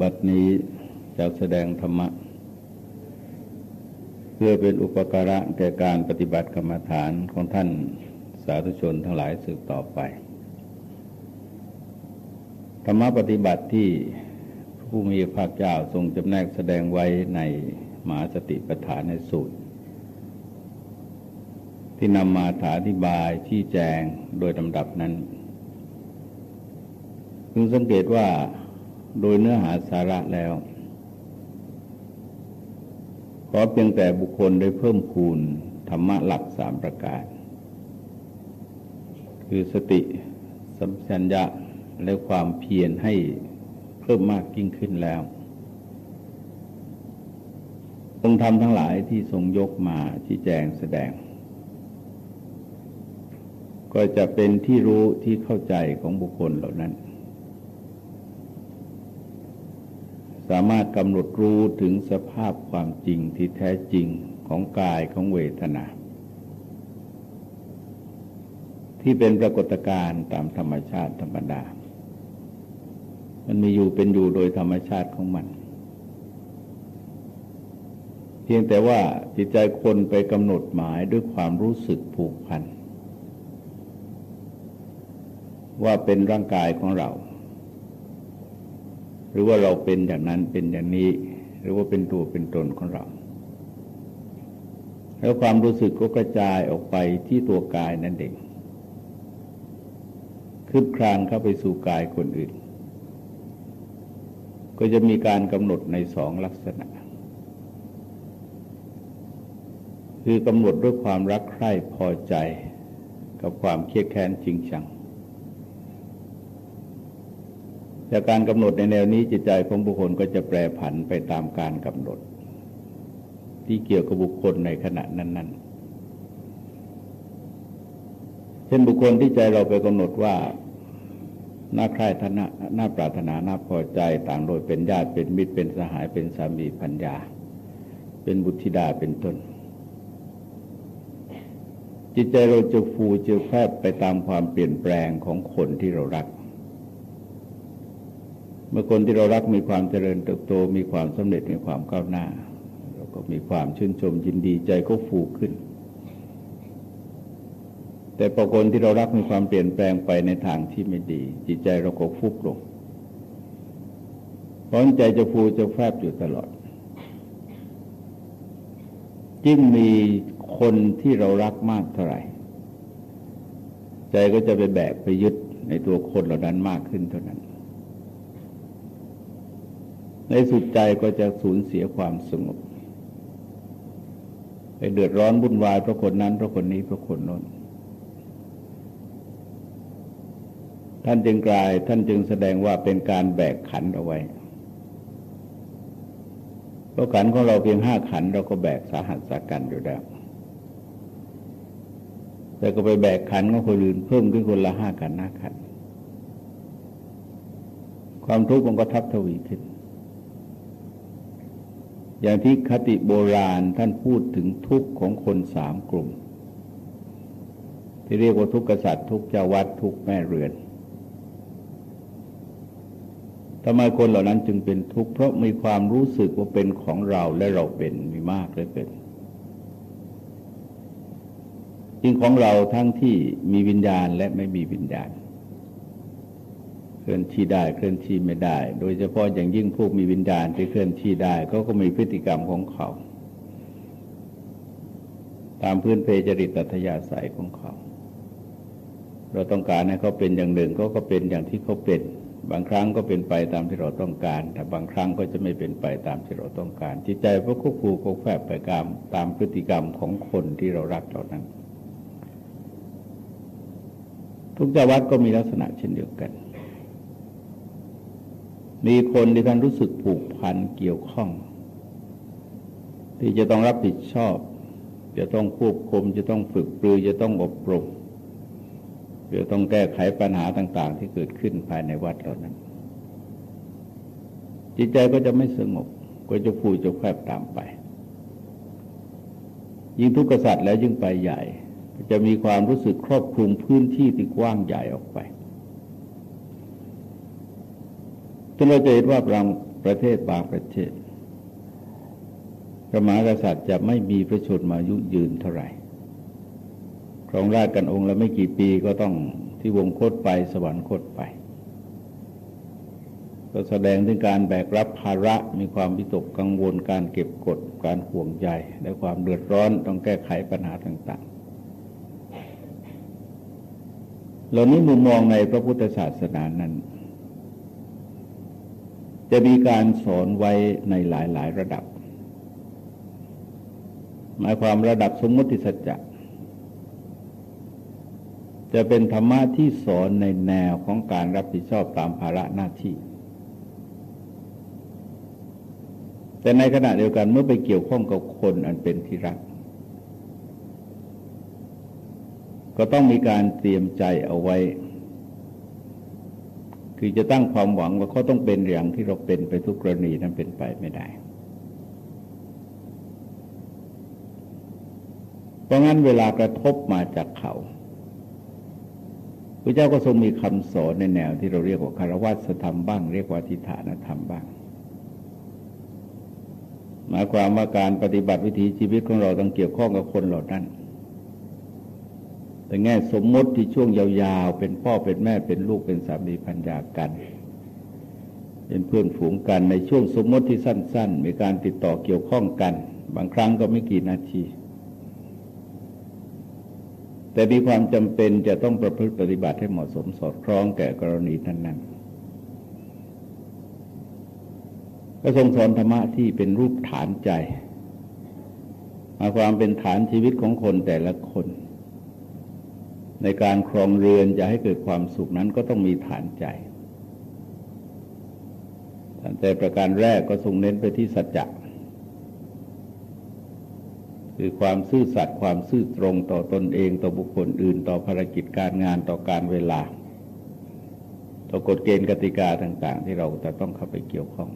บัดนี้จะแสดงธรรมะ เพื่อเป็นอุปการะแก่การปฏิบัติกรรมฐานของท่านสาธุชนทั้งหลายสืบต่อไป ธรรมะปฏิบัติที่ผู้มีภาคเจ้าทรงจำแนกแสดงไว้ในมหาสติปัฏฐานในสูตร ที่นำมาถาธิบายชี้แจงโดยลำดับนั้น พึงสังเกตว่า โดยเนื้อหาสาระแล้ว ขอเพียงแต่บุคคลได้เพิ่มพูนธรรมะหลักสามประการ คือสติสัมชัญญะและความเพียรให้เพิ่มมากยิ่งขึ้นแล้วองค์ธรรมทั้งหลายที่ทรงยกมาชี้แจงแสดง ก็จะเป็นที่รู้ที่เข้าใจของบุคคลเหล่านั้น สามารถกำหนดรู้ถึงสภาพความจริงที่แท้จริงของกายของเวทนา ที่เป็นปรากฏการณ์ตามธรรมชาติธรรมดา มันมีอยู่เป็นอยู่โดยธรรมชาติของมัน เพียงแต่ว่าจิตใจคนไปกำหนดหมายด้วยความรู้สึกผูกพันว่าเป็นร่างกายของเรา หรือว่าเราเป็นอย่างนั้นเป็นอย่างนี้ หรือว่าเป็นตัวเป็นตนของเรา แล้วความรู้สึกก็กระจายออกไปที่ตัวกายนั่นเองคืบคลานเข้าไปสู่กายคนอื่น ก็จะมีการกำหนดในสองลักษณะ คือกำหนดด้วยความรักใคร่พอใจกับความเครียดแค้นจริงจัง จากการกำหนดในแนวนี้จิตใจของบุคคลก็จะแปรผันไปตามการกำหนด ที่เกี่ยวกับบุคคลในขณะนั้น ๆ เช่นบุคคลที่ใจเราไปกำหนดว่าน่าใคร่ท่านน่าปรารถนาน่าพอใจต่างโดยเป็นญาติเป็นมิตรเป็นสหายเป็นสามีพัญญา เป็นบุตรธิดาเป็นต้น จิตใจเราจะฟูจะแฟบไปตามความเปลี่ยนแปลงของคนที่เรารัก เมื่อคนที่เรารักมีความเจริญเติบโตมีความสำเร็จมีความก้าวหน้า เราก็มีความชื่นชมยินดีใจก็ฟูขึ้น แต่พอคนที่เรารักมีความเปลี่ยนแปลงไปในทางที่ไม่ดี จิตใจเราก็ฟุบลงเพราะใจจะฟูจะแฟบอยู่ตลอดยิ่งมีคนที่เรารักมากเท่าไหร่ ใจก็จะไปแบกไปยึดในตัวคนเหล่านั้นมากขึ้นเท่านั้น ในสุดใจก็จะสูญเสียความสงบไปเดือดร้อนวุ่นวายเพราะคนนั้นเพราะคนนี้เพราะคนน้นท่านจึงกลายท่านจึงแสดงว่าเป็นการแบกขันเอาไว้เพราะขันของเราเพียงห้าขันเราก็แบกสาหัสสากันอยู่แล้วแต่ก็ไปแบกขันของคนอื่นเพิ่มขึ้นคนละห้าขันห้าขัน ความทุกข์มันก็ทับทวีขึ้น อย่างที่คติโบราณท่านพูดถึงทุกข์ของคนสามกลุ่ม ที่เรียกว่าทุกข์กษัตริย์ทุกข์เจ้าวัดทุกข์แม่เรือนทำไมคนเหล่านั้นจึงเป็นทุกข์เพราะมีความรู้สึกว่าเป็นของเราและเราเป็นมีมากเลยเป็นจริงของเราทั้งที่มีวิญญาณและไม่มีวิญญาณ ลื่อนที่ได้เคลื่อนที่ไม่ได้ โดยเฉพาะอย่างยิ่งพวกมีวิญญาณที่เคลื่อนที่ได้เขาก็มีพฤติกรรมของเขา ตามพื้นเพจริตตัทยาศัยของเขา เราต้องการให้เขาเป็นอย่างหนึ่งเขาก็เป็นอย่างที่เขาเป็น บางครั้งก็เป็นไปตามที่เราต้องการแต่บางครั้งก็จะไม่เป็นไปตามที่เราต้องการ จิตใจพวกควบคุมควบแฝบไปกรรมตามพฤติกรรมของคนที่เรารักเหล่านั้น ทุกจวัดก็มีลักษณะเช่นเดียวกัน มีคนที่ท่านรู้สึกผูกพันเกี่ยวข้อง ที่จะต้องรับผิดชอบ จะต้องควบคุมจะต้องฝึกปรือ จะต้องอบรมจะต้องแก้ไขปัญหาต่าง ๆ ที่เกิดขึ้นภายในวัดเหล่านั้น จิตใจก็จะไม่สงบ ก็จะฟูจะแคบตามไป ยิ่งทุกข์กษัตริย์แล้วยิ่งไปใหญ่ จะมีความรู้สึกครอบคลุมพื้นที่ที่กว้างใหญ่ออกไป จนเราจะเห็นว่าบางประเทศบางประเทศพระมหากษัตริย์จะไม่มีพระชนมายุยืนเท่าไหร่ครองราชกันองค์ละไม่กี่ปีก็ต้องที่วงโคตไปสวรรคตไป ก็แสดงถึงการแบกรับภาระมีความวิตกกังวลการเก็บกดการห่วงใยและความเดือดร้อนต้องแก้ไขปัญหาต่าง ๆ เหล่านี้มุมมองในพระพุทธศาสนานั้น จะมีการสอนไว้ในหลายๆ ระดับ หมายความระดับสมมติสัจจะจะเป็นธรรมะที่สอนในแนวของการรับผิดชอบตามภาระหน้าที่ แต่ในขณะเดียวกันเมื่อไปเกี่ยวข้องกับคนอันเป็นที่รัก ก็ต้องมีการเตรียมใจเอาไว้ คือจะตั้งความหวังว่าเขาต้องเป็นอย่างที่เราเป็นไปทุกกรณีนั้นเป็นไปไม่ได้ เพราะงั้นเวลากระทบมาจากเขาพระเจ้าก็ทรงมีคำสอนในแนวที่เราเรียกว่าคารวัสธรรมบ้าง เรียกว่าทิฏฐานธรรมบ้าง หมายความว่าการปฏิบัติวิถีชีวิตของเราต้องเกี่ยวข้องกับคนเหล่านั้น แต่แง่สมมติที่ช่วงยาวๆ เป็นพ่อเป็นแม่เป็นลูกเป็นสามีพันยากัน เป็นเพื่อนฝูงกันในช่วงสมมติที่สั้น ๆ มีการติดต่อเกี่ยวข้องกัน บางครั้งก็ไม่กี่นาที แต่มีความจำเป็นจะต้องประพฤติปฏิบัติให้เหมาะสมสอดคล้องแก่กรณีนั้นๆก็ทรงสอนธรรมะที่เป็นรูปฐานใจมาความเป็นฐานชีวิตของคนแต่ละคน ในการครองเรือนจะให้เกิดความสุขนั้นก็ต้องมีฐานใจแต่ประการแรกก็ทรงเน้นไปที่สัจจะคือความซื่อสัตย์ความซื่อตรงต่อตนเองต่อบุคคลอื่น ต่อภารกิจการงานต่อการเวลา ต่อกฎเกณฑ์กติกาต่าง ๆ ที่เราจะต้องเข้าไปเกี่ยวข้อง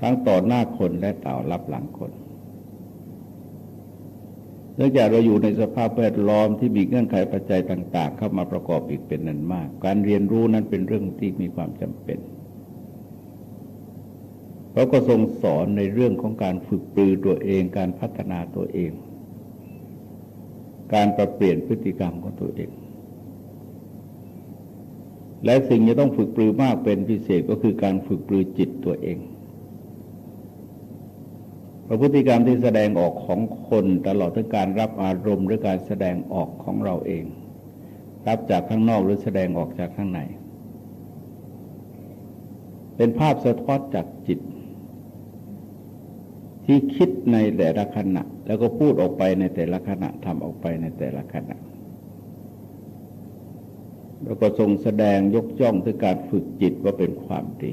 ทั้งต่อหน้าคนและต่อรับหลังคน เนื่องจากเราอยู่ในสภาพแวดล้อมที่มีเงื่อนไขปัจจัยต่าง ๆ เข้ามาประกอบอีกเป็นนันมาก การเรียนรู้นั้นเป็นเรื่องที่มีความจำเป็นพระก็ทรงสอนในเรื่องของการฝึกปรือตัวเองการพัฒนาตัวเอง การปรับเปลี่ยนพฤติกรรมของตัวเอง และสิ่งที่ต้องฝึกปรือมากเป็นพิเศษก็คือการฝึกปรือจิตตัวเอง พระพฤติกรรมที่แสดงออกของคนตลอดทั้งการรับอารมณ์หรือการแสดงออกของเราเอง รับจากข้างนอกหรือแสดงออกจากข้างใน เป็นภาพสะท้อนจากจิต ที่คิดในแต่ละขณะ แล้วก็พูดออกไปในแต่ละขณะทำออกไปในแต่ละขณะแล้วก็ทรงแสดงยกย่องถึงการฝึกจิตว่าเป็นความดี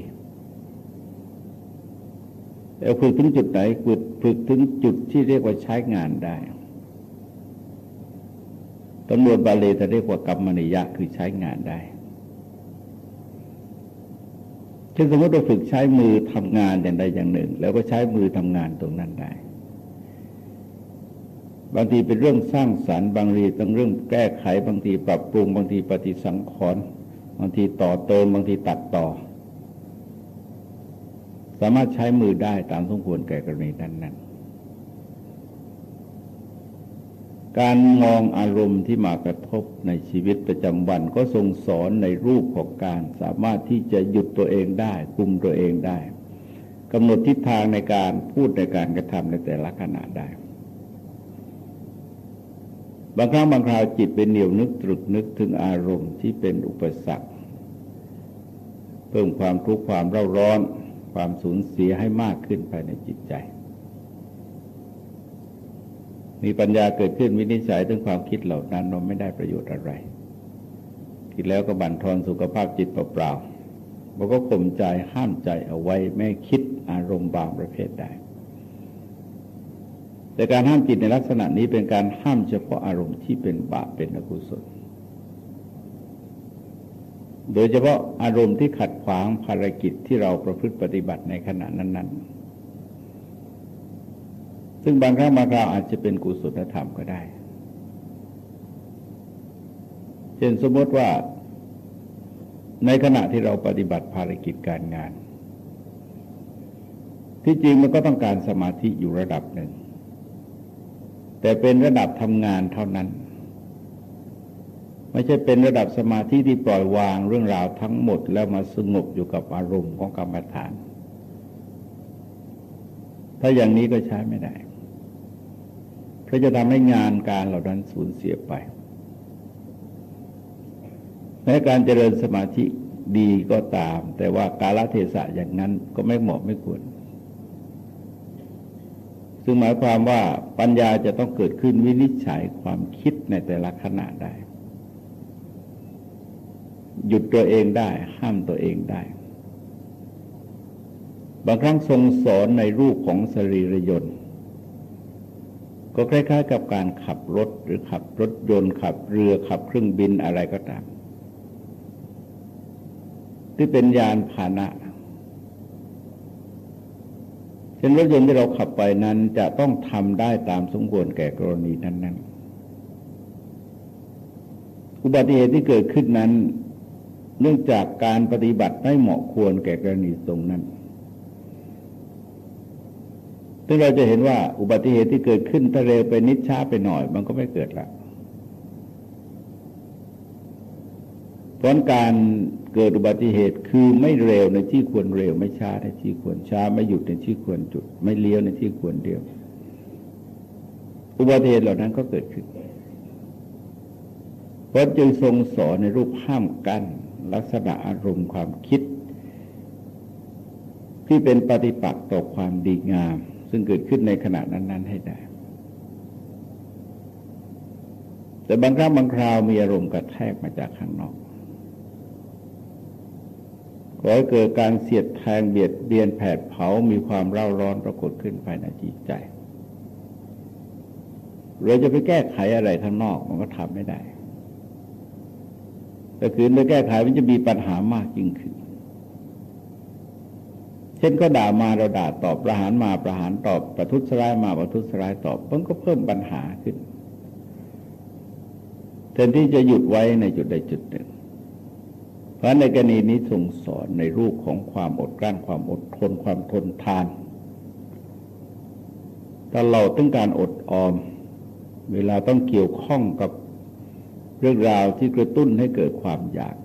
แล้วฝึกถึงจุดไหนฝึกฝึกถึงจุดที่เรียกว่าใช้งานได้ตำรวจบาลีจะเรียกว่ากรรมนิยะคือใช้งานได้เช่นสมมติเราฝึกใช้มือทำงานอย่างใดอย่างหนึ่ง แล้วก็ใช้มือทำงานตรงนั้นได้บางทีเป็นเรื่องสร้างสารรค์บางทีต้องเรื่องแก้ไขบางทีปรับปรุง บางทีปฏิสังขรณ์บางทีต่อเติมบางทีตัดต่อ สามารถใช้มือได้ตามสมควรแก่กรณีนั้นๆการมองอารมณ์ที่มากระทบในชีวิตประจำวันก็ทรงสอนในรูปของการสามารถที่จะหยุดตัวเองได้คุมตัวเองได้กำหนดทิศทางในการพูดในการกระทำในแต่ละขณะได้ บางครั้งบางคราวจิตเป็นเหนียวนึกตรึกนึกถึงอารมณ์ที่เป็นอุปสรรค เพิ่มความทุกข์ความเร่าร้อน ความสูญเสียให้มากขึ้นภายในจิตใจ มีปัญญาเกิดขึ้นวินิจฉัยถึงความคิดเหล่านั้นเราไม่ได้ประโยชน์อะไร คิดแล้วก็บั่นทอนสุขภาพจิตเปล่าๆเราก็ข่มใจห้ามใจเอาไว้ไม่คิดอารมณ์บางประเภทได้ แต่การห้ามจิตในลักษณะนี้เป็นการห้ามเฉพาะอารมณ์ที่เป็นบาปเป็นอกุศล โดยเฉพาะอารมณ์ที่ขัดขวางภารกิจที่เราประพฤติปฏิบัติในขณะนั้น ๆ ซึ่งบางครั้งบางคราวอาจจะเป็นกุศลธรรมก็ได้ เช่นสมมติว่าในขณะที่เราปฏิบัติภารกิจการงาน ที่จริงมันก็ต้องการสมาธิอยู่ระดับหนึ่ง แต่เป็นระดับทำงานเท่านั้น ไม่ใช่เป็นระดับสมาธิที่ปล่อยวางเรื่องราวทั้งหมด แล้วมาสงบอยู่กับอารมณ์ของกรรมฐาน ถ้าอย่างนี้ก็ใช้ไม่ได้เพราะจะทำให้งานการเหล่านั้นสูญเสียไปแม้การเจริญสมาธิดีก็ตาม แต่ว่ากาลเทศะอย่างนั้นก็ไม่เหมาะไม่ควร ซึ่งหมายความว่าปัญญาจะต้องเกิดขึ้นวินิจฉัยความคิดในแต่ละขณะได้ หยุดตัวเองได้ ห้ามตัวเองได้ บางครั้งทรงสอนในรูปของสรีรยนต์ก็คล้ายๆกับการขับรถหรือขับรถยนต์ ขับเรือขับเครื่องบินอะไรก็ตาม ที่เป็นยานพาหนะเช่นรถยนต์ที่เราขับไปนั้นจะต้องทำได้ตามสมควรแก่กรณีนั้น ๆ อุบัติเหตุที่เกิดขึ้นนั้น เนื่องจากการปฏิบัติไม่เหมาะควรแก่กรณีตรงนั้นซึ่งเราจะเห็นว่าอุบัติเหตุที่เกิดขึ้นถ้าเร็วไปนิดช้าไปหน่อย มันก็ไม่เกิดละเพราะการเกิดอุบัติเหตุคือไม่เร็วในที่ควรเร็ว ไม่ช้าในที่ควรช้า ไม่หยุดในที่ควรจุด ไม่เลี้ยวในที่ควรเดียว อุบัติเหตุเหล่านั้นก็เกิดขึ้นเพราะจึงทรงสอนในรูปห้ามกั้น ลักษณะอารมณ์ความคิด ที่เป็นปฏิปักษ์ต่อความดีงาม ซึ่งเกิดขึ้นในขณะนั้น ๆ ให้ได้ แต่บางครั้งบางคราวมีอารมณ์กระแทกมาจากข้างนอกขอให้เกิดการเสียดแทงเบียดเบียนแผดเผา มีความเร่าร้อนปรากฏขึ้นภายในจิตใจเราจะไปแก้ไขอะไรข้างนอกมันก็ทำไม่ได้ แต่คืนไปแก้ไขมันจะมีปัญหามากยิ่งขึ้น เช่นก็ด่ามาเราด่าตอบประหารมาประหารตอบประทุษร้ายมาประทุษร้ายตอบมันก็เพิ่มปัญหาขึ้นแทนที่จะหยุดไว้ในจุดใดจุดหนึ่ง เพราะในกรณีนี้ทรงสอนในรูปของความอดกลั้นความอดทนความทนทานตลอดถึงการอดออม เวลาต้องเกี่ยวข้องกับ เรื่องราวที่กระตุ้นให้เกิดความอยาก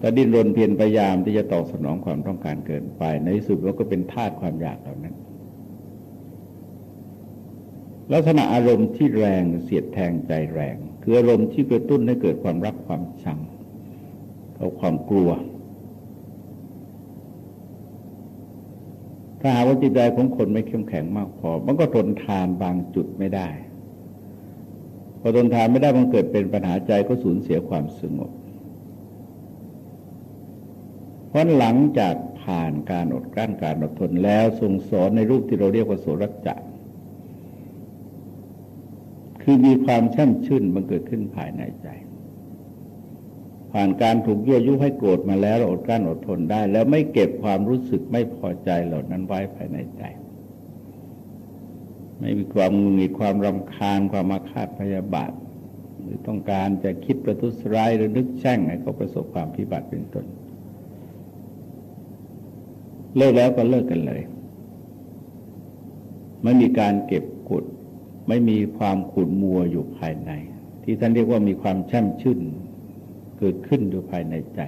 ถ้าดิ้นรนเพียรพยายามที่จะตอบสนองความต้องการเกินไป ในที่สุดเราก็เป็นทาสความอยากเหล่านั้น ลักษณะอารมณ์ที่แรงเสียดแทงใจแรง คืออารมณ์ที่กระตุ้นให้เกิดความรักความชังกับความกลัว ถ้าหาว่าจิตใจของคนไม่เข้มแข็งมากพอ มันก็ทนทานบางจุดไม่ได้ พอทนทานไม่ได้มันเกิดเป็นปัญหาใจก็สูญเสียความสงบ เพราะหลังจากผ่านการอดกลั้นการอดทนแล้วทรงสอนในรูปที่เราเรียกว่าโสรจักคือมีความช่ำชื่นมันเกิดขึ้นภายในใจ ผ่านการถูกยั่วยุให้โกรธมาแล้วอดกั้นอดทนได้ แล้วไม่เก็บความรู้สึกไม่พอใจเหล่านั้นไว้ภายในใจ ไม่มีความงุนงิดความรำคาญความมาคาดพยาบาท หรือต้องการจะคิดประทุษร้ายหรือนึกแช่งให้เขาประสบความพิบัติเป็นต้นเลิกแล้วก็เลิกกันเลย ไม่มีการเก็บกด ไม่มีความขุ่นมัวอยู่ภายใน ที่ท่านเรียกว่ามีความแช่มชื่นเกิดขึ้นอยู่ภายในใจ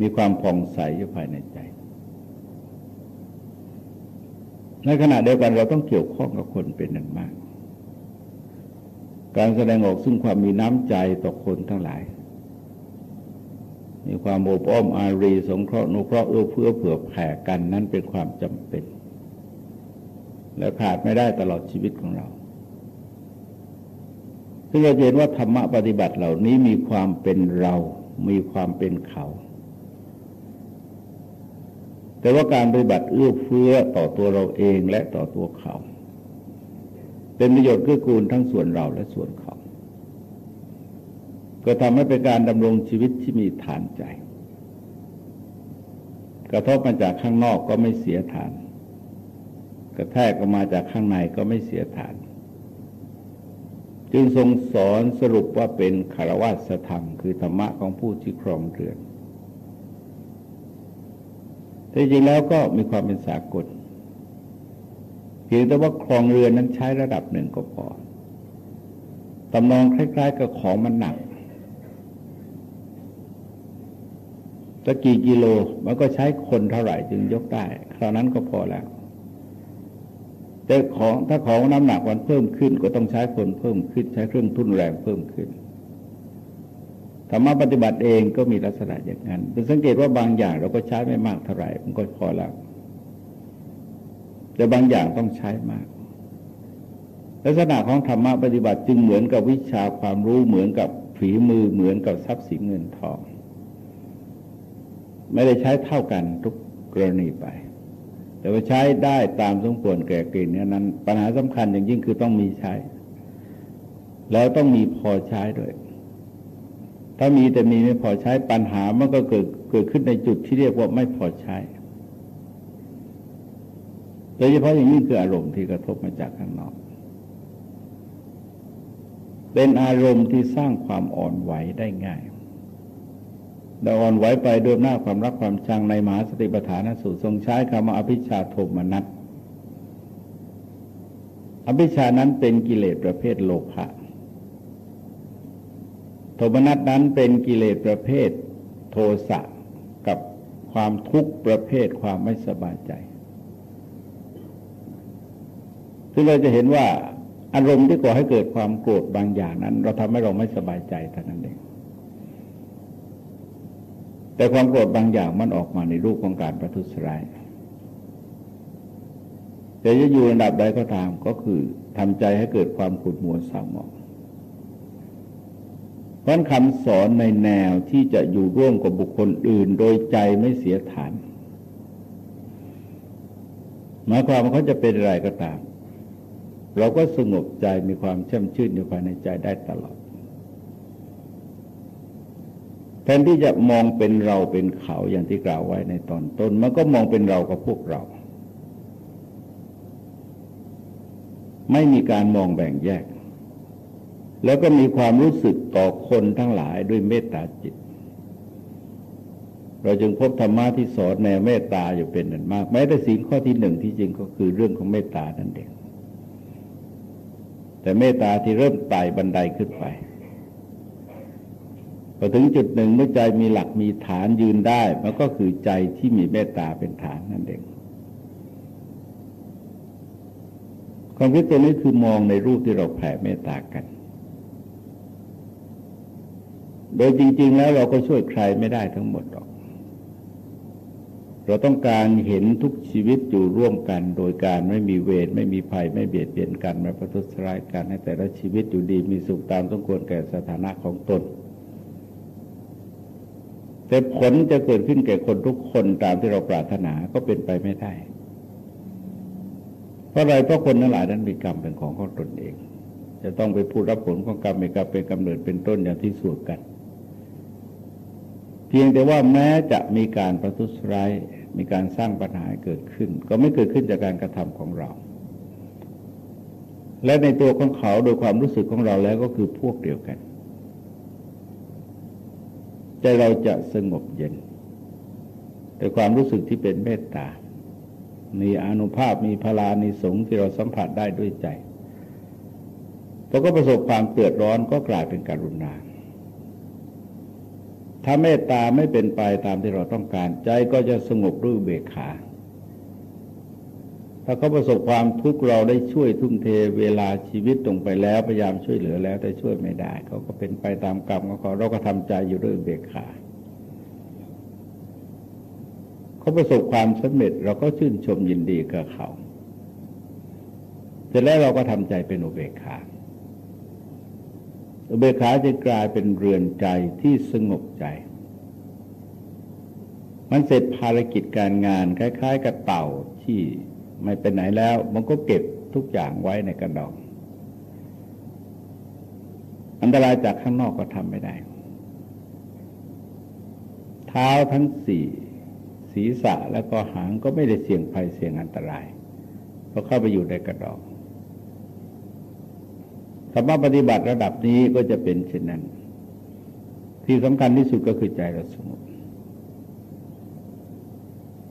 มีความผ่องใสอยู่ภายในใจ ในขณะเดียวกันเราต้องเกี่ยวข้องกับคนเป็นนันมาก การแสดงออกซึ่งความมีน้ำใจต่อคนทั้งหลาย มีความโอบอ้อมอารีสงเคราะห์นุเคราะห์เอื้อเฟื้อเผื่อแผ่กันนั้นเป็นความจำเป็น และขาดไม่ได้ตลอดชีวิตของเราซึ่งเราเห็นว่าธรรมะปฏิบัติเหล่านี้มีความเป็นเรา มีความเป็นเขา แต่ว่าการปฏิบัติเอื้อเฟื้อต่อตัวเราเองและต่อตัวเขา เป็นประโยชน์เกื้อกูลทั้งส่วนเราและส่วนเขา ก็ทำให้เป็นการดำรงชีวิตที่มีฐานใจ กระทบมาจากข้างนอกก็ไม่เสียฐาน กระแทกออกมาจากข้างในก็ไม่เสียฐาน จึงทรงสอนสรุปว่าเป็นคารวะธรรม คือธรรมะของผู้ที่ครองเรือน แต่จริงแล้วก็มีความเป็นสากลเพียงแต่ว่าครองเรือนนั้นใช้ระดับหนึ่งก็พอตำนองคล้ายๆกับของมันหนักตะกี่กิโลมันก็ใช้คนเท่าไหร่จึงยกได้คราวนั้นก็พอแล้ว แต่ของถ้าของน้ำหนักมันเพิ่มขึ้นก็ต้องใช้คนเพิ่มขึ้น ใช้เครื่องทุนแรงเพิ่มขึ้น ธรรมะปฏิบัติเองก็มีลักษณะอย่างนั้นเป็นสังเกตว่าบางอย่างเราก็ใช้ไม่มากเท่าไหร่มันก็พอแล้วแต่บางอย่างต้องใช้มาก ลักษณะของธรรมะปฏิบัติจึงเหมือนกับวิชาความรู้เหมือนกับฝีมือเหมือนกับทรัพย์สินเงินทอง ไม่ได้ใช้เท่ากันทุกกรณีไป แต่ว่าใช้ได้ตามสมควรแก่กลิ่นนั้น ปัญหาสำคัญอย่างยิ่งคือต้องมีใช้ แล้วต้องมีพอใช้ด้วย ถ้ามีแต่มีไม่พอใช้ปัญหามันก็เกิดเกิดขึ้นในจุดที่เรียกว่าไม่พอใช้โดยเฉพาะอย่างนี้คืออารมณ์ที่กระทบมาจากข้างนอก เป็นอารมณ์ที่สร้างความอ่อนไหวได้ง่ายเราอ่อนไหวไปด้วยหน้าความรักความชังในมหาสติปัฏฐานสูตรทรงใช้คำว่าอภิชาโทมนัสอภิชานั้นเป็นกิเลสประเภทโลภะ โทมนัสนั้นเป็นกิเลสประเภทโทสะกับความทุกข์ประเภทความไม่สบายใจ ซึ่งเราจะเห็นว่าอารมณ์ที่ก่อให้เกิดความโกรธบางอย่างนั้น เราทำให้เราไม่สบายใจเท่านั้นเอง แต่ความโกรธบางอย่างมันออกมาในรูปของการประทุษร้ายแต่จะอยู่ระดับใดก็ตามก็คือทำใจให้เกิดความขุดมัวสาหมอง พราะคำสอนในแนวที่จะอยู่ร่วมกับบุคคลอื่น โดยใจไม่เสียฐาน หมายความว่าเขาจะเป็นอะไรก็ตาม เราก็สงบใจมีความเช่มชื่นอยู่ภายในใจได้ตลอด แทนที่จะมองเป็นเราเป็นเขาอย่างที่กล่าวไว้ในตอนต้น มันก็มองเป็นเรากับพวกเรา ไม่มีการมองแบ่งแยก แล้วก็มีความรู้สึกต่อคนทั้งหลายด้วยเมตตาจิต เราจึงพบธรรมะที่สอนแนวเมตตาอยู่เป็นนันมาก แม้แต่สิ่ข้อที่หนึ่งที่จริงก็คือเรื่องของเมตตานั่นเอง แต่เมตตาที่เริ่มไต่บันไดขึ้นไปพอถึงจุดหนึ่งเมื่อใจมีหลักมีฐานยืนได้ มันก็คือใจที่มีเมตตาเป็นฐานนั่นเองความคิดตัวนี้คือมองในรูปที่เราแผ่เมตตากัน โดยจริง ๆ แล้วเราก็ช่วยใครไม่ได้ทั้งหมดหรอก เราต้องการเห็นทุกชีวิตอยู่ร่วมกัน โดยการไม่มีเวรไม่มีภัยไม่เบียดเบียนกันไม่ประทุษร้ายกันให้แต่ละชีวิตอยู่ดีมีสุขตามสมควรแก่สถานะของตน แต่ผลจะเกิดขึ้นแก่คนทุกคนตามที่เราปรารถนาก็เป็นไปไม่ได้เพราะอะไรเพราะคนนั้นหลายนั้นมีกรรมเป็นของของตนเองจะต้องไปพูดรับผลของกรรมเมกรรมเป็นกำเนิดเป็นต้นอย่างที่สวดกัน เพียงแต่ว่าแม้จะมีการประทุษร้ายมีการสร้างปัญหาเกิดขึ้น ก็ไม่เกิดขึ้นจากการกระทำของเรา และในตัวของเขาโดยความรู้สึกของเราแล้วก็คือพวกเดียวกัน ใจเราจะสงบเย็นแต่ความรู้สึกที่เป็นเมตตา มีอนุภาพมีพลานิสงที่เราสัมผัสได้ด้วยใจพอก็ประสบความเตือดร้อนก็กลายเป็นการุณา ถ้าเมตตาไม่เป็นไปตามที่เราต้องการ ใจก็จะสงบด้วยเบกขา ถ้าเขาประสบความทุกข์เราได้ช่วยทุ่มเทเวลาชีวิตตรงไปแล้วพยายามช่วยเหลือแล้วแต่ช่วยไม่ได้ เขาก็เป็นไปตามกรรมของเขาเราก็ทำใจอยู่ด้วยเบกขาเขาประสบความสำเร็จเราก็ชื่นชมยินดีกับเขาเสร็จแล้วเราก็ทำใจเป็นอุเบกขา อุเบกขาจะกลายเป็นเรือนใจที่สงบใจ มันเสร็จภารกิจการงานคล้าย ๆ กับเต่าที่ไม่ไปไหนแล้ว มันก็เก็บทุกอย่างไว้ในกระดอง อันตรายจากข้างนอกก็ทำไม่ได้ เท้าทั้งสี่ศีรษะแล้วก็หางก็ไม่ได้เสี่ยงภัยเสี่ยงอันตราย เพราะเข้าไปอยู่ในกระดอง ธรรมปฏิบัติระดับนี้ก็จะเป็นเช่นนั้น ที่สำคัญที่สุดก็คือใจเราสงบ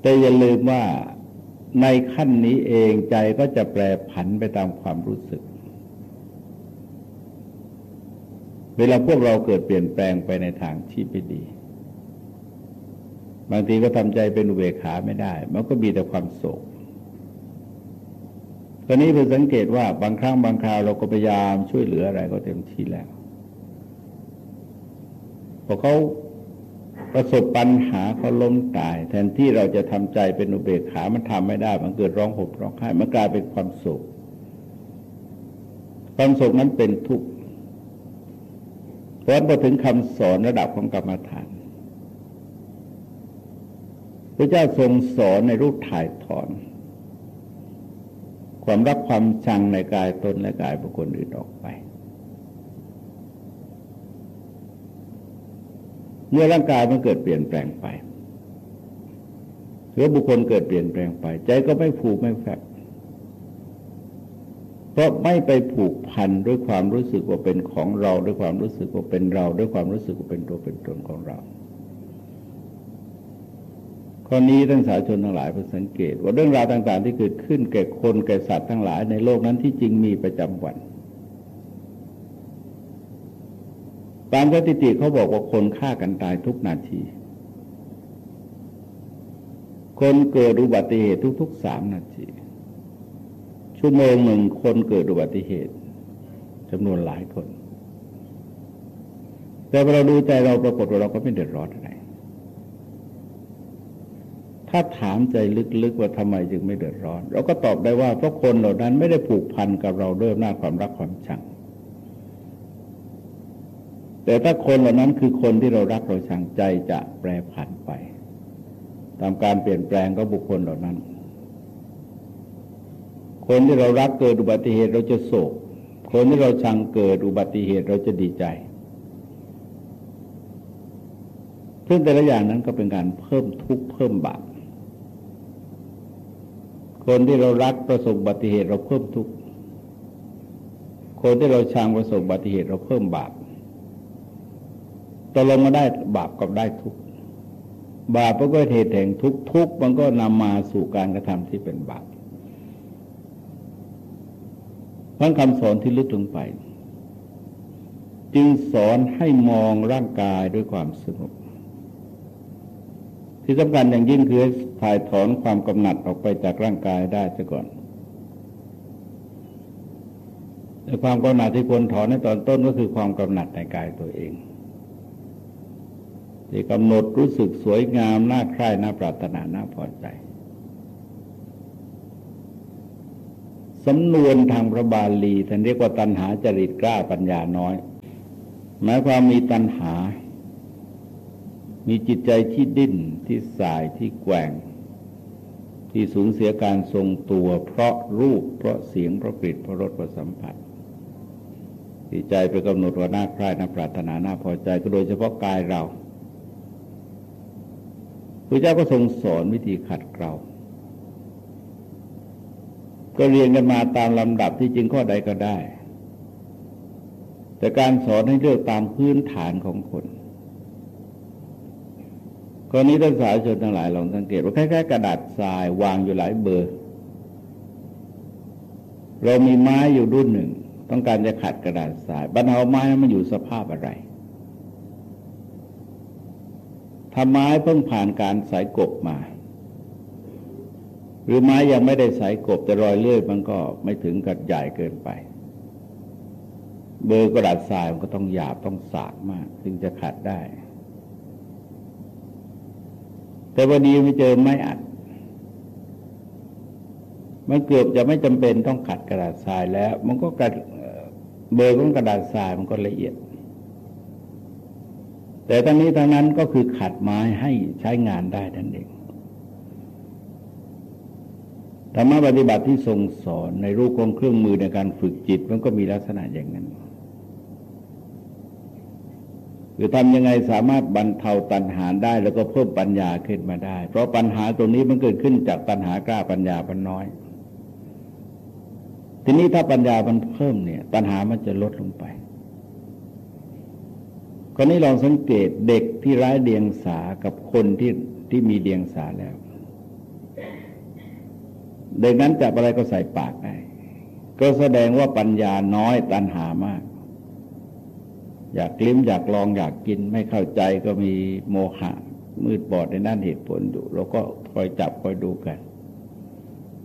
แต่อย่าลืมว่าในขั้นนี้เองใจก็จะแปรผันไปตามความรู้สึก เวลาพวกเราเกิดเปลี่ยนแปลงไปในทางที่ไม่ดี บางทีก็ทำใจเป็นอุเบกขาไม่ได้ มันก็มีแต่ความโศก ตอนนี้เพื่อสังเกตว่าบางครั้งบางคราวเราก็พยายามช่วยเหลืออะไรก็เต็มที่แล้วพอเขาประสบปัญหาเขาล้มตาย แทนที่เราจะทำใจเป็นอุเบกขามันทำไม่ได้ มันเกิดร้องห่มร้องไห้มันกลายเป็นความโศกความโศกนั้นเป็นทุกข์เพราะพอถึงคำสอนระดับของกรรมฐานพระเจ้าทรงสอนในรูปถ่ายถอน ความรักความชังในกายตนและกายบุคคลอื่นออกไป เมื่อร่างกายมันเกิดเปลี่ยนแปลงไปหรือบุคคลเกิดเปลี่ยนแปลงไป ใจก็ไม่ผูกไม่แฝงเพราะไม่ไปผูกพันด้วยความรู้สึกว่าเป็นของเรา ด้วยความรู้สึกว่าเป็นเรา ด้วยความรู้สึกว่าเป็นตัวเป็นตนของเรา ข้อนี้ท่านสาชนทั้งหลายเพื่อสังเกต ว่าเรื่องราวต่างๆ ที่เกิดขึ้นแก่คนแก่สัตว์ทั้งหลายในโลกนั้นที่จริงมีประจำวันตามสถิติเขาบอกว่าคนฆ่ากันตายทุกนาที คนเกิดอุบัติเหตุทุกๆสามนาที ชั่วโมงหนึ่งคนเกิดอุบัติเหตุจำนวนหลายคน แต่เราดูใจเราปรากฏว่าเราก็ไม่เดือดร้อนอะไร ถ้าถามใจลึกๆว่าทำไมจึงไม่เดือดร้อน เราก็ตอบได้ว่าเพราะคนเหล่านั้นไม่ได้ผูกพันกับเราด้วยหน้าความรักความชัง แต่ถ้าคนเหล่านั้นคือคนที่เรารักเราชังใจจะแปรผันไป ตามการเปลี่ยนแปลงของบุคคลเหล่านั้น คนที่เรารักเกิดอุบัติเหตุเราจะโศก คนที่เราชังเกิดอุบัติเหตุเราจะดีใจซึ่งแต่ละอย่างนั้นก็เป็นการเพิ่มทุกข์เพิ่มบาป คนที่เรารักประสบอุบัติเหตุเราเพิ่มทุกข์ คนที่เราชังประสบอุบัติเหตุเราเพิ่มบาปตกลงมาได้บาปกับได้ทุกข์ บาปมันก็เหตุแห่งทุกข์ทุกข์มันก็นำมาสู่การกระทำที่เป็นบาปพันคำสอนที่ลึกลงไป จึงสอนให้มองร่างกายด้วยความสงบ ที่สำคัญอย่างยิ่งคือถ่ายถอนความกำหนัดออกไปจากร่างกายได้ซะก่อนแต่ความกำหนัดที่ควรถอนในตอนต้นก็คือความกำหนัดในกายตัวเองที่กำหนดรู้สึกสวยงามน่าใคร่น่าปรารถนาน่าพอใจสำนวนทางพระบาลีท่านเรียกว่าตัณหาจริตกล้าปัญญาน้อย หมายความมีตัณหา มีจิตใจที่ดิ้นที่สายที่แกว่ง ที่สูญเสียการทรงตัวเพราะรูปเพราะเสียงเพราะกลิ่นเพราะรสเพราะสัมผัสที่ใจไปกำหนดว่าน่าใคร่น่าปรารถนาน่าพอใจก็โดยเฉพาะกายเราพระเจ้าก็ทรงสอนวิธีขัดเกลาก็เรียนกันมาตามลำดับที่จริงข้อใดก็ได้ แต่การสอนให้เลือกตามพื้นฐานของคน กรณีท่านสาชนทั้งหลายลองสังเกตว่าคล้ายๆกระดาษทรายวางอยู่หลายเบอร์ เรามีไม้อยู่รุ่นหนึ่ง ต้องการจะขัดกระดาษทรายบรรเทาไม้มันอยู่สภาพอะไรถ้าไม้เพิ่งผ่านการสายกบมา หรือไม้ยังไม่ได้สายกบแต่รอยเลื่อยมันก็ไม่ถึงกับใหญ่เกินไป เบอร์กระดาษทรายมันก็ต้องหยาบต้องสากมาก ถึงจะขัดได้ แต่วันนี้ไม่เจอไม้อัด มันเกือบจะไม่จำเป็นต้องขัดกระดาษทรายแล้ว มันก็กระเบอร์ของกระดาษทรายมันก็ละเอียด แต่ทั้งนี้ทั้งนั้นก็คือขัดไม้ให้ใช้งานได้นั่นเองธรรมะปฏิบัติที่ทรงสอนในรูปของเครื่องมือในการฝึกจิตมันก็มีลักษณะอย่างนั้น คือทำยังไงสามารถบรรเทาตัณหาได้ แล้วก็เพิ่มปัญญาขึ้นมาได้ เพราะปัญหาตรงนี้มันเกิดขึ้นจากตัณหากล้าปัญญาพันน้อย ทีนี้ถ้าปัญญามันเพิ่มเนี่ยปัญหามันจะลดลงไปคราวนี้ลองสังเกตเด็กที่ร้ายเดียงสากับคนที่ที่มีเดียงสาแล้ว เด็กนั้นจับอะไรก็ใส่ปากได้ก็แสดงว่าปัญญาน้อยตัณหามาก อยากลิ้มอยากลองอยากกินไม่เข้าใจก็มีโมหะมืดบอดในด้านเหตุผลอยู่เราก็คอยจับคอยดูกัน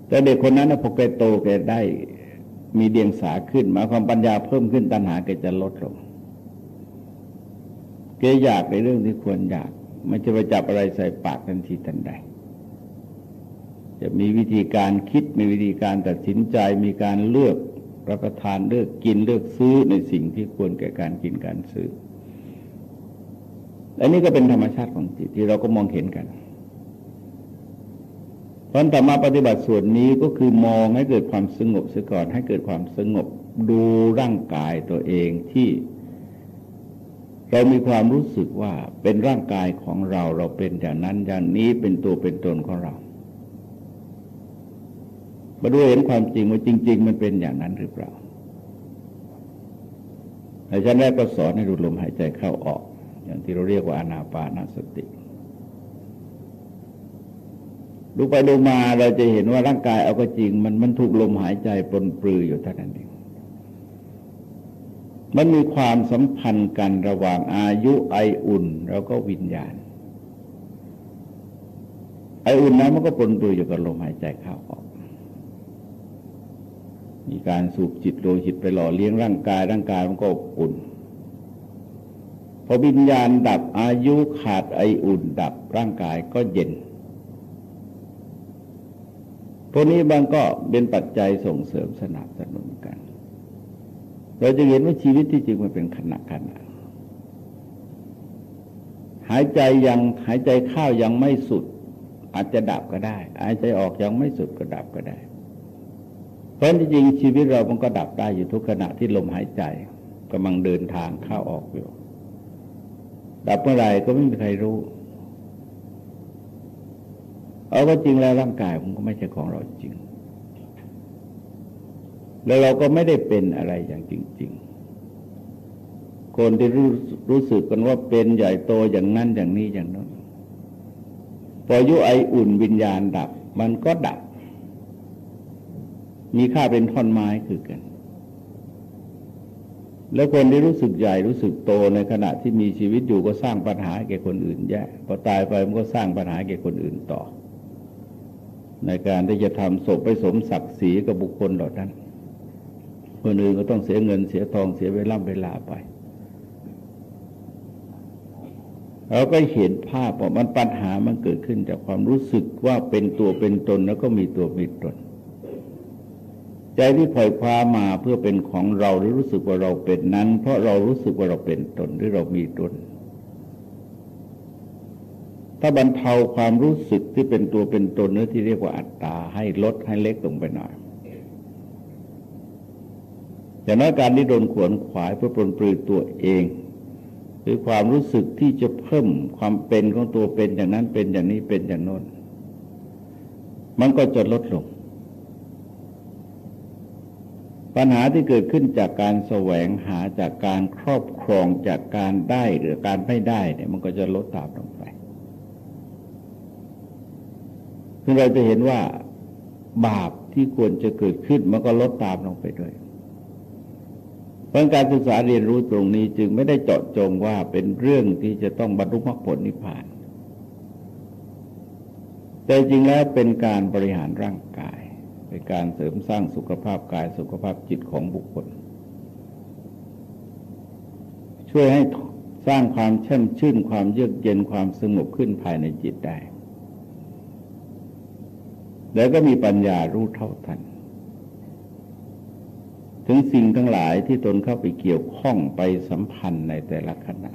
แต่เด็กคนนั้นพอแกโตแกได้มีเดียงสาขึ้นมาความปัญญาเพิ่มขึ้นตัณหาแกจะลดลงแกอยากในเรื่องที่ควรอยากไม่จะไปจับอะไรใส่ปากทันทีทันใดจะมีวิธีการคิดมีวิธีการตัดสินใจมีการเลือก รับประทานเลือกกินเลือกซื้อในสิ่งที่ควรแก่การกินการซื้อ อันนี้ก็เป็นธรรมชาติของจิตที่เราก็มองเห็นกันเพราะธรรมะปฏิบัติส่วนนี้ก็คือมองให้เกิดความสงบเสียก่อนให้เกิดความสงบดูร่างกายตัวเองที่ เรามีความรู้สึกว่าเป็นร่างกายของเราเราเป็นอย่างนั้นอย่างนี้เป็นตัวเป็นตนของเรา มาดูเห็นความจริงว่าจริง ๆ มันเป็นอย่างนั้นหรือเปล่าในชั้นแรกก็สอนให้ดูลมหายใจเข้าออก อย่างที่เราเรียกว่าอนาปานาสติดูไปดูมาเราจะเห็นว่าร่างกายเอาก็จริง มันมันถูกลมหายใจปนปลืออยู่เท่านั้นเองมันมีความสัมพันธ์กันระหว่างอายุไออุ่น แล้วก็วิญญาณ ไออุ่นนั้นมันก็ปนเปื้ออยู่กับลมหายใจเข้าออก มีการสูบจิตโลหิตไปหล่อเลี้ยงร่างกาย ร่างกายมันก็อุ่น พอวิญญาณดับอายุขาดไออุ่นดับร่างกายก็เย็นพวกนี้บางก็เป็นปัจจัยส่งเสริมสนับสนุนกัน เราจะเห็นว่าชีวิตที่จริงมันเป็นขณะขณะหายใจยังหายใจเข้ายังไม่สุด อาจจะดับก็ได้ หายใจออกยังไม่สุดก็ดับก็ได้ ราะจริงชีวิตเรามันก็ดับได้อยู่ทุกขณะที่ลมหายใจกำลังเดินทางเข้าออกอยู่ ดับเมื่อไรก็ไม่มีใครรู้ เอาก็จริงแล้วร่างกายมันก็ไม่ใช่ของเราจริง แล้วเราก็ไม่ได้เป็นอะไรอย่างจริง ๆ คนที่รู้รู้สึกกันว่าเป็นใหญ่โตอย่างนั้นอย่างนี้อย่างนั้นพอยุไออุ่นวิญญาณดับ มันก็ดับ มีค่าเป็นท่อนไม้คือกัน แล้วคนที่รู้สึกใหญ่รู้สึกโตในขณะที่มีชีวิตอยู่ก็สร้างปัญหาแก่คนอื่นแย่พอตายไปมันก็สร้างปัญหาแก่คนอื่นต่อ ในการที่จะทำศพไปสมศักดิ์ศรีกับบุคคลเหล่านั้นคนอื่นก็ต้องเสียเงินเสียทองเสียเวลาเวลาไปเราก็เห็นภาพว่ามันปัญหามันเกิดขึ้นจากความรู้สึกว่าเป็นตัวเป็นตนแล้วก็มีตัวมีตน ใจที่ปล่คว้ามาเพื่อเป็นของเราหรือรู้สึกว่าเราเป็นนั้น เพราะเรารู้สึกว่าเราเป็นตนหรือเรามีตน ถ้าบรรเทาความรู้สึกที่เป็นตัวเป็นตนนื้อที่เรียกว่าอัตตาให้ลดให้เล็กลงไปหน่อยอย่างน้อยการที่โดนขวนขวายเพื่อปลนปลือตัวเองหรือความรู้สึกที่จะเพิ่มความเป็นของตัวเป็นอย่างนั้นเป็นอย่างนี้เป็นอย่างโน้น มันก็จะลดลง ปัญหาที่เกิดขึ้นจากการแสวงหาจากการครอบครองจากการได้หรือการไม่ได้เนี่ยมันก็จะลดตามลงไปซึ่งเราจะเห็นว่าบาปที่ควรจะเกิดขึ้นมันก็ลดตามลงไปด้วยเพราะการศึกษาเรียนรู้ตรงนี้จึงไม่ได้เจาะจงว่าเป็นเรื่องที่จะต้องบรรลุมรรคผลนิพพาน แต่จริงแล้วเป็นการบริหารร่างกาย เป็นการเสริมสร้างสุขภาพกายสุขภาพจิตของบุคคล ช่วยให้สร้างความช่มชื่นความเยือกเย็นความสงบขึ้นภายในจิตได้ แล้วก็มีปัญญารู้เท่าทัน ถึงสิ่งทั้งหลายที่ตนเข้าไปเกี่ยวข้องไปสัมพันธ์ในแต่ละขณะ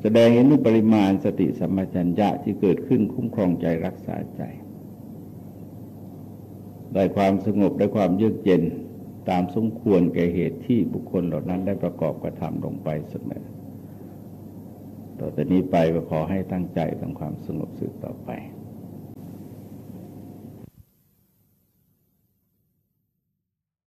แสดงเห็นปริมาณสติสัมปชัญญะที่เกิดขึ้นคุ้มครองใจรักษาใจ ได้ความสงบได้ความเยือกเย็นตามสมควรแก่เหตุที่บุคคลเหล่านั้นได้ประกอบกระทำลงไปเสมอต่อจากนี้ไปก็ขอให้ตั้งใจทำความสงบสืบต่อไป